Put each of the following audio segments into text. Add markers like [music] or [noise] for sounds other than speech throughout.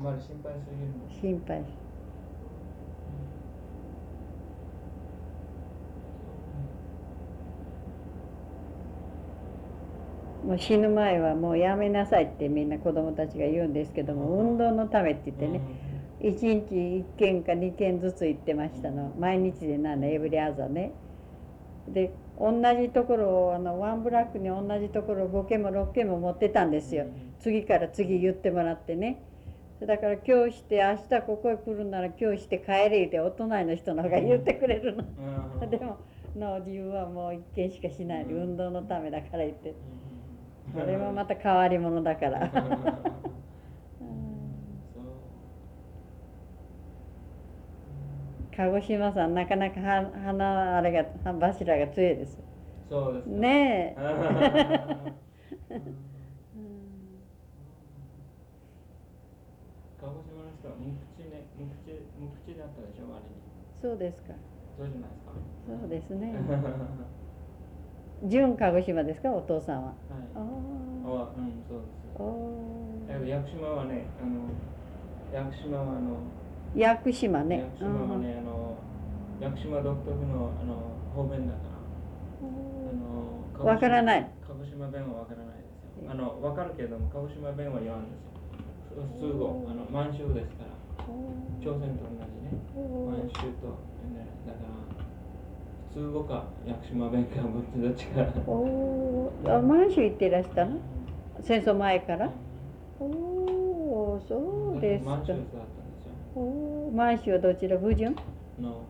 あまり心配すぎるの心配。もう死ぬ前はもうやめなさいってみんな子供たちが言うんですけども運動のためって言ってね。1日1軒か2軒ずつ行ってましたの。毎日でなんだエブリアザね。で同じところをあのワンブラックに同じところを5軒も6軒も持ってたんですよ。次から次言ってもらってねだから今日して明日ここへ来るなら今日して帰れってお隣の人の方が言ってくれるの。[laughs] でもの自分はもう一軒しかしない。で運動のためだから言って。それもまた変わり者だから。[laughs] 鹿児島さんなかなかは花あれが柱が強いです。そうですか。ねえ [laughs] 鹿児島の人は無口ね無口無口だったでしょ割にそうですか。そうじゃないですか。そうですね。はい純鹿児島ですかお父さんは。ああうんそうです。あお屋久島はねあの屋久島はあの屋久島ね。屋久島はねあの屋久島独特のあの方面だからあのわからない。鹿児島弁はわからないですよ。あのわかるけども鹿児島弁は言わんですよ。普通語。あの満州ですから朝鮮と同じね満州と、ね、だから普通語か屋久島弁かどっちか。おおー。あ満州行ってらしたの？戦争前から？おおそうですか。満州だったんですよ。おお満州はどちら武順の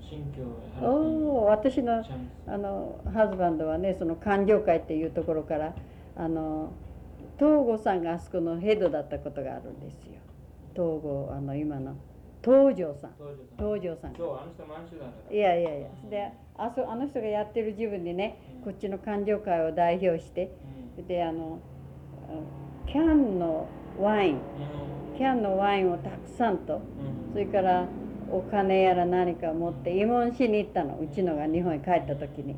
新疆おお私のあのハズバンドはねその環状会っていうところからあの東郷さんがあそこのヘッドだったことがあるんですよ東郷あの今の東條さん。東條さん。東條さん。そうあの人満州だから。いやいやいや。であそあの人がやってる自分でねこっちの環状会を代表してうん。であのあキャンのワイン。キャンのワインをたくさんとうん。それからお金やら何か持って慰問しに行ったの。うちのが日本に帰った時に。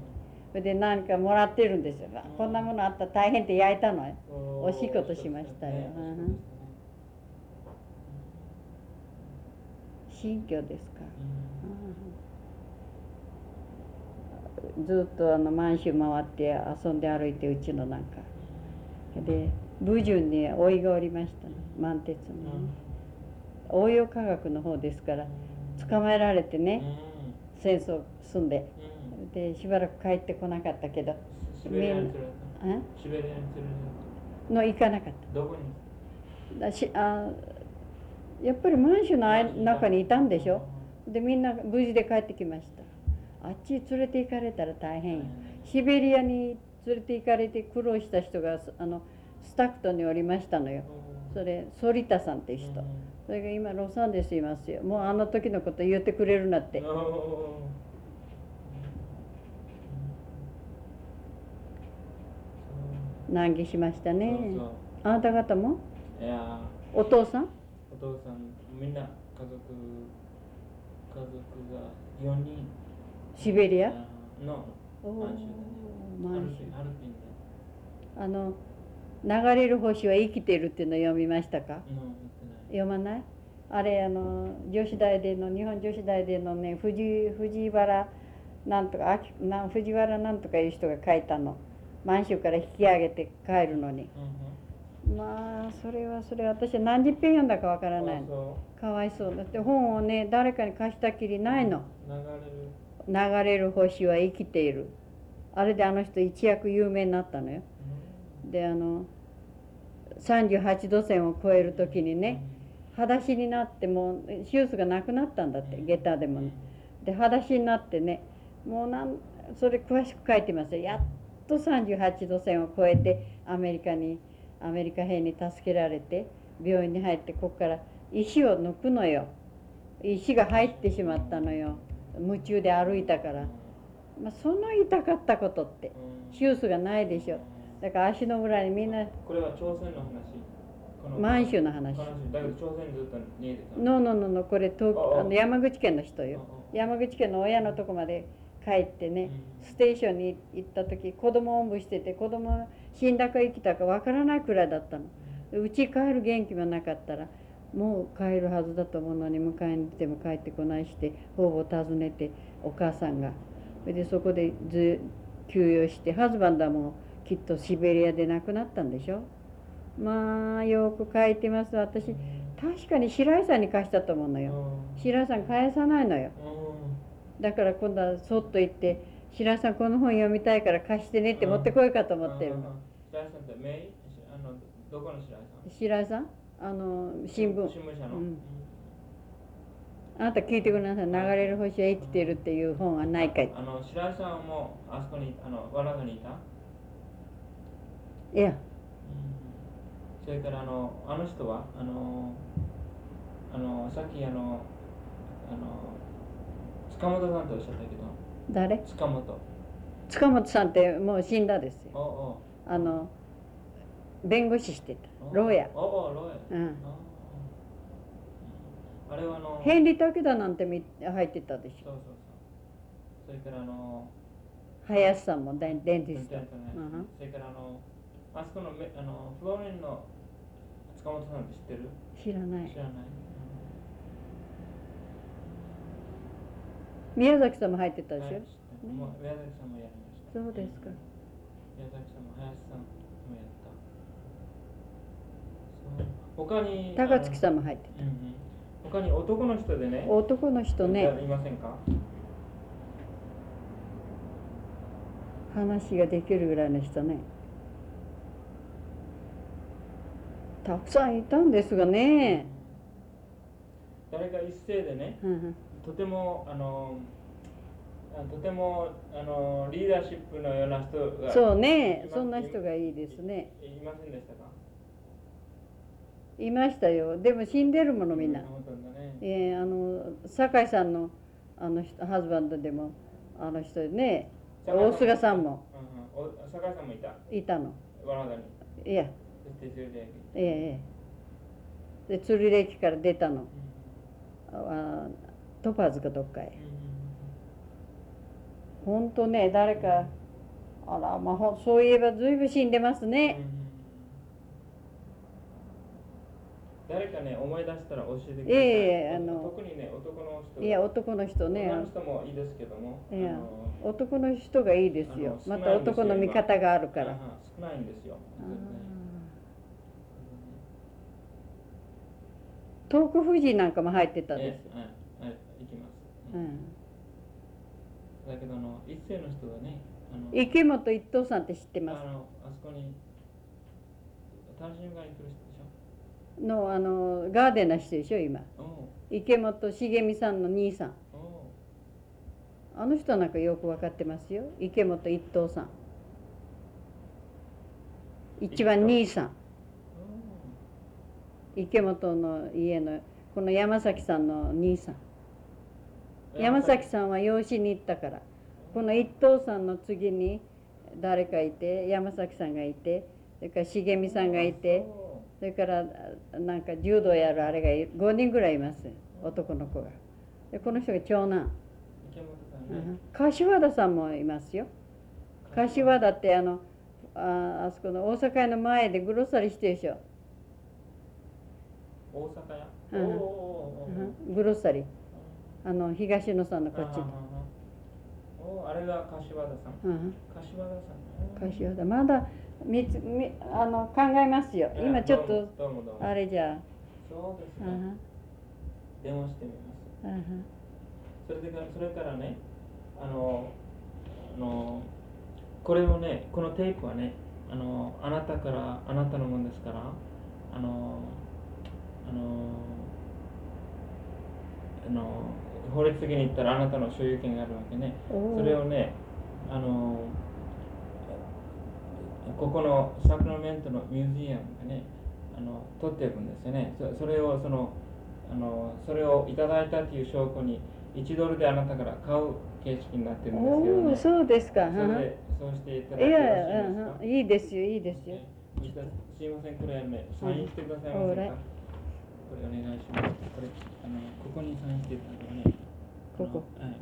それで何かもらってるんですよ。あこんなものあったら大変って焼いたのよ。おおしいことしましたようん新居ですか、うん。ずっとあの満州回って遊んで歩いてうちのなんか。で武順に老いがおりましたね満鉄のね。応用科学の方ですから捕まえられてね戦争住んで。でしばらく帰ってこなかったけどシベリアに連れてあシベリアに連れての行かなかっどこに？ただしあやっぱり満州のあい中にいたんでしょ？でみんな無事で帰ってきました。あっちに連れて行かれたら大変よ。シベリアに連れて行かれて苦労した人があのスタクトにおりましたのよ。それソリタさんって人。それが今ロサンゼルスいますよ。もうあの時のこと言ってくれるなって。難儀しましたね。あなた方も？いやお父さん？お父さんみんな家族家族が4人。シベリア？のお満州満州ハルピンハルピンで。あの流れる星は生きているっていうのを読みましたか？読まない？あれあの女子大での日本女子大でのね藤藤原なんとかあきな藤原なんとかいう人が書いたの。満州から引き上げて帰るのにまあそれはそれ私は何十遍読んだかわからない。かわいそう。だって本をね誰かに貸したきりないの。う流れる。流れる星は生きている。あれであの人一躍有名になったのよ。であの38度線を超える時にね裸足になってもう手術がなくなったんだって下駄でもね。で裸足になってねもうなんそれ詳しく書いてますよ。やっと38度線を超えてアメリカにアメリカ兵に助けられて病院に入ってここから石を抜くのよ。石が入ってしまったのよ。夢中で歩いたから、まあ、その痛かったことって手術がないでしょ。だから足の裏にみんなこれは朝鮮の話。満州の話。だけど朝鮮ずっと逃げてた。ののののこれ東あの山口県の人よ。う山口県の親のとこまで帰ってねん。ステーションに行った時子供をおんぶしてて子供が死んだか生きたかわからないくらいだったの。でうち帰る元気もなかったらもう帰るはずだと思うのに迎えに来ても帰ってこないして方々訪ねてお母さんが。それでそこでず休養してハズバンダもきっとシベリアで亡くなったんでしょ。まあよく書いてます。私確かに白井さんに貸したと思うのよ。白井さん返さないのよ。だから今度はそっと行って白井さんこの本読みたいから貸してねって持ってこいかと思ってるのメイあのどこの白井さん？白井さん？あの新聞。新聞社の、うん。あなた聞いてください「流れる星は生きてる」っていう本はないかい。あの白井さんもあそこにあのワラガにいた、いや。それからあのあの人は？あのあのさっきあのあの塚本さんとおっしゃったけど。誰？塚本。塚本さんってもう死んだですよ。おおあの弁護士してた。お牢屋うん。ああれはあのヘンリー・武田なんてみ入ってたでしょ。そうそうそう。それからあの林さんもデンデンティスト。ね。うん。それからあのあそこのめあのフローレンの塚本さんって知ってる？知らない。知らない、宮崎さんも入ってたでしょ、はい知ってる。もう宮崎さんもやりました。そうですか。宮崎さんも林さんもやった他に高槻さんも入ってん、うんうん、他に男の人でねた男の人ね。いませんか？話ができるぐらいの人ね。たくさんいたんですがね、誰か一斉でねとてもあのあとてもあのリーダーシップのような人がそうね。そんな人がいいですね。いいませんでしたか？いましたよ。でも死んでるものみんな。えーあの酒井さんのあの人ハズバンドでもあの人ね大菅さんも。うんうん、井さんもいた。いたの。いや。ええええ。で鶴見駅から出たの。うん。あトパーズかどっかへ。うんほんとね誰かあらまあそういえばずいぶん死んでますうんね、誰かね思い出したら教えてください。ええあの特にね男の人が。いや男の人ね女の人もいいですけども。いや男の人がいいですよまた男の見方があるから少ないんですよ。あー東北富士なんかも入ってたえです、えはいはい行きます。うん、だけどあの一世の人がねあの池本一等さんって知ってます？あのあそこに単身がに来る人のあのガーデンな人でしょ今。池本茂美さんの兄さん。あの人なんかよく分かってますよ。池本一等さん。一番兄さん。池本の家のこの山崎さんの兄さん。山崎さんは養子に行ったから。この一等さんの次に誰かいて山崎さんがいてそれから茂美さんがいてそれからあなんか柔道やるあれがい5人ぐらいいます男の子が。でこの人が長男、柏田さんもいますよ。柏田ってあのああそこの大阪屋の前でグロッサリーしてるでしょ、大阪や。うん。グロッサリー。あの東野さんのこっちに、あれが柏田さん。うん、柏田さん。柏田。まだみつみあの考えますよえ今ちょっとあれじゃそうですあ、ね。電話してみます。それでかそれからね、あの、あの、これをね、このテープはね、あの、あなたから、あなたのものですから、あの、あの、あの、法律的に言ったらあなたの所有権があるわけね。それをね、あの、ここのサクラメントのミュージアムがね、あの取っていくんですよね。そそれをそのあのそれをいただいたという証拠に1ドルであなたから買う形式になってるんですけどね。そうですか、それでそうしていただいていいいですよいいですよ。すいません、これね、サインしてくださいませんか、うんこれお願いします。これ、あの、ここにサインしていただくね。ここ。はい。はい